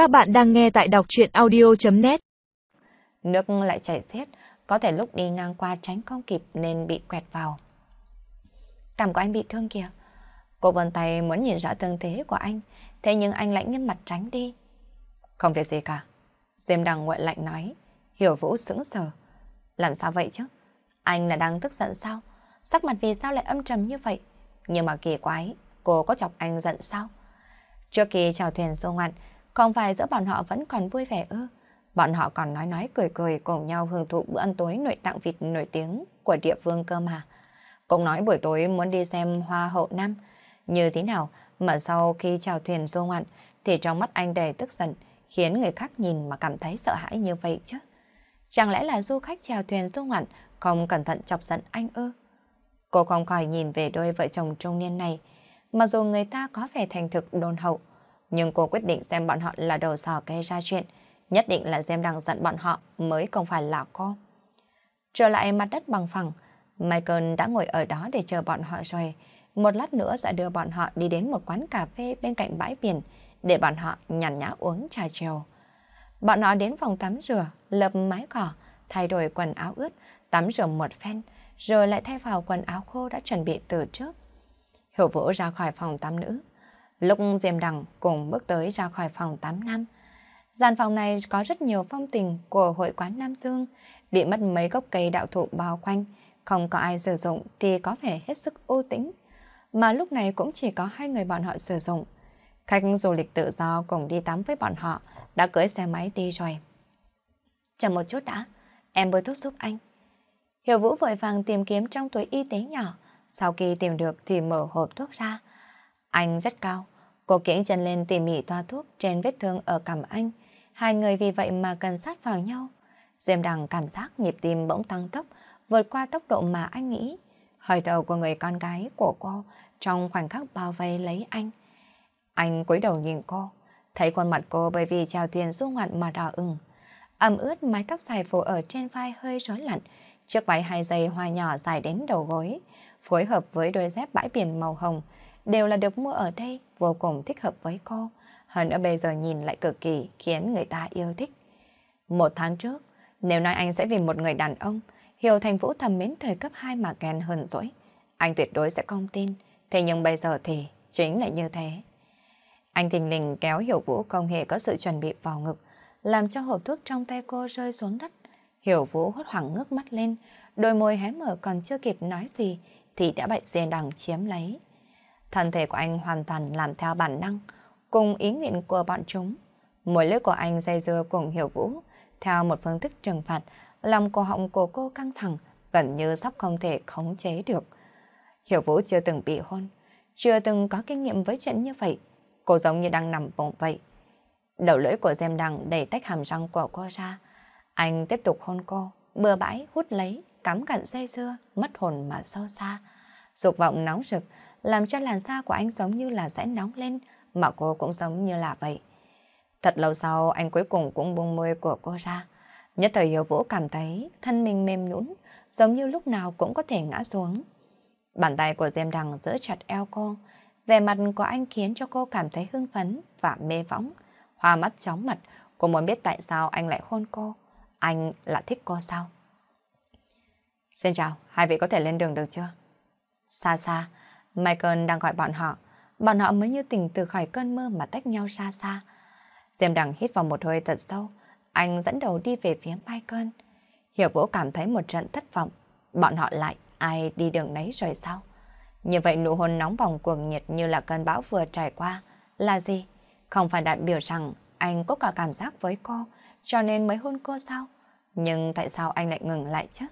Các bạn đang nghe tại đọc chuyện audio.net Nước lại chảy xiết, có thể lúc đi ngang qua tránh không kịp nên bị quẹt vào. Cảm của anh bị thương kìa. Cô vươn tay muốn nhìn rõ thương thế của anh, thế nhưng anh lại nghiêm mặt tránh đi. Không việc gì cả. Diêm đằng nguội lạnh nói. Hiểu Vũ sững sờ. Làm sao vậy chứ? Anh là đang tức giận sao? Sắc mặt vì sao lại âm trầm như vậy? Nhưng mà kỳ quái, cô có chọc anh giận sao? Trước khi chào thuyền xô ngoạn, không phải giữa bọn họ vẫn còn vui vẻ ư? Bọn họ còn nói nói cười cười cùng nhau hưởng thụ bữa ăn tối nội tạng vịt nổi tiếng của địa phương cơ mà. Cũng nói buổi tối muốn đi xem hoa hậu năm. Như thế nào mà sau khi chào thuyền du ngoạn thì trong mắt anh đầy tức giận, khiến người khác nhìn mà cảm thấy sợ hãi như vậy chứ. Chẳng lẽ là du khách chèo thuyền du ngoạn không cẩn thận chọc giận anh ư? Cô không khỏi nhìn về đôi vợ chồng trung niên này. Mặc dù người ta có vẻ thành thực đồn hậu, nhưng cô quyết định xem bọn họ là đầu sò gây ra chuyện. Nhất định là xem đang giận bọn họ mới không phải là cô. Trở lại mặt đất bằng phẳng, Michael đã ngồi ở đó để chờ bọn họ rồi. Một lát nữa sẽ đưa bọn họ đi đến một quán cà phê bên cạnh bãi biển để bọn họ nhàn nhã uống trà chiều. Bọn họ đến phòng tắm rửa, lập mái cỏ, thay đổi quần áo ướt, tắm rửa một phen, rồi lại thay vào quần áo khô đã chuẩn bị từ trước. Hiểu Vũ ra khỏi phòng tắm nữ. Lúc Diêm Đằng cùng bước tới ra khỏi phòng tắm năm, Gian phòng này có rất nhiều phong tình của hội quán Nam Dương, bị mất mấy gốc cây đạo thụ bao quanh, không có ai sử dụng thì có vẻ hết sức ưu tĩnh. Mà lúc này cũng chỉ có hai người bọn họ sử dụng. Khách du lịch tự do cùng đi tắm với bọn họ đã cưỡi xe máy đi rồi. Chờ một chút đã, em bôi thuốc giúp anh. Hiểu Vũ vội vàng tìm kiếm trong túi y tế nhỏ, sau khi tìm được thì mở hộp thuốc ra. Anh rất cao, cô kiễng chân lên tỉ mỉ toa thuốc trên vết thương ở cằm anh. Hai người vì vậy mà cần sát vào nhau. Diêm đằng cảm giác nhịp tim bỗng tăng tốc, vượt qua tốc độ mà anh nghĩ. Hơi thở của người con gái của cô trong khoảnh khắc bao vây lấy anh. Anh cúi đầu nhìn cô, thấy khuôn mặt cô bởi vì chào thuyền du ngoạn mà đỏ ửng. Ẩm ướt mái tóc dài phủ ở trên vai hơi rối lặn, chiếc váy hai dây hoa nhỏ dài đến đầu gối, phối hợp với đôi dép bãi biển màu hồng, đều là được mua ở đây, vô cùng thích hợp với cô. Hơn nữa bây giờ nhìn lại cực kỳ khiến người ta yêu thích. Một tháng trước, nếu nói anh sẽ vì một người đàn ông, hiểu thành vũ thầm mến thời cấp 2 mà ghen hờn dỗi, anh tuyệt đối sẽ không tin. Thế nhưng bây giờ thì chính là như thế. Anh thình lình kéo Hiểu Vũ không hề có sự chuẩn bị vào ngực, làm cho hộp thuốc trong tay cô rơi xuống đất. Hiểu Vũ hốt hoảng ngước mắt lên, đôi môi hé mở còn chưa kịp nói gì thì đã bị dê đằng chiếm lấy. Thân thể của anh hoàn toàn làm theo bản năng, cùng ý nguyện của bọn chúng. Môi lưỡi của anh dây dưa cùng Hiểu Vũ, theo một phương thức trừng phạt, lòng cổ họng của cô căng thẳng, gần như sắp không thể khống chế được. Hiểu Vũ chưa từng bị hôn, chưa từng có kinh nghiệm với chuyện như vậy. Cô giống như đang nằm bụng vậy. Đầu lưỡi của Diêm Đằng đẩy tách hàm răng của cô ra. Anh tiếp tục hôn cô, bừa bãi hút lấy, cắm cặn dây dưa, mất hồn mà sâu xa. Dục vọng nóng rực, làm cho làn da của anh giống như là sẽ nóng lên, mà cô cũng giống như là vậy. Thật lâu sau, anh cuối cùng cũng buông môi của cô ra. Nhất thời Hiểu Vũ cảm thấy thân mình mềm nhũn, giống như lúc nào cũng có thể ngã xuống. Bàn tay của Diêm Đằng giữ chặt eo cô, vẻ mặt của anh khiến cho cô cảm thấy hưng phấn và mê võng. Hoa mắt chóng mặt, cô muốn biết tại sao anh lại hôn cô. Anh là thích cô sao? Xin chào, hai vị có thể lên đường được chưa? Xa xa, Michael đang gọi bọn họ. Bọn họ mới như tỉnh từ khỏi cơn mơ mà tách nhau xa xa. Diêm đằng hít vào một hơi thật sâu. Anh dẫn đầu đi về phía Michael. Hiểu Vũ cảm thấy một trận thất vọng. Bọn họ lại, ai đi đường nấy rồi sao? Như vậy nụ hôn nóng bỏng cuồng nhiệt như là cơn bão vừa trải qua là gì? Không phải đại biểu rằng anh có cả cảm giác với cô, cho nên mới hôn cô sao? Nhưng tại sao anh lại ngừng lại chứ?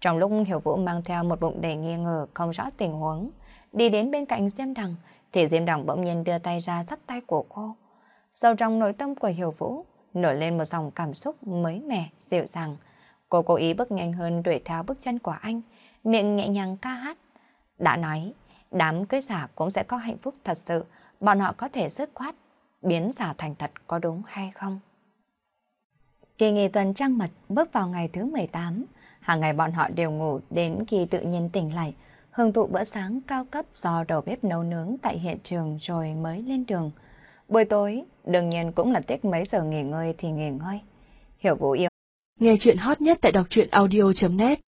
Trong lúc Hiểu Vũ mang theo một bụng đầy nghi ngờ không rõ tình huống, đi đến bên cạnh Diêm Đằng, thì Diêm Đằng bỗng nhiên đưa tay ra dắt tay của cô. Sâu trong nội tâm của Hiểu Vũ nổi lên một dòng cảm xúc mới mẻ, dịu dàng. Cô cố ý bước nhanh hơn đuổi theo bước chân của anh, miệng nhẹ nhàng ca hát. Đã nói, đám cưới giả cũng sẽ có hạnh phúc thật sự, bọn họ có thể dứt khoát, biến giả thành thật có đúng hay không? Kỳ nghỉ tuần trăng mật bước vào ngày thứ 18, hàng ngày bọn họ đều ngủ đến khi tự nhiên tỉnh lại, hưởng thụ bữa sáng cao cấp do đầu bếp nấu nướng tại hiện trường rồi mới lên đường. Buổi tối, đương nhiên cũng là thích mấy giờ nghỉ ngơi thì nghỉ ngơi. Hiểu Vũ yêu. Nghe chuyện hot nhất tại đọc truyện audio.net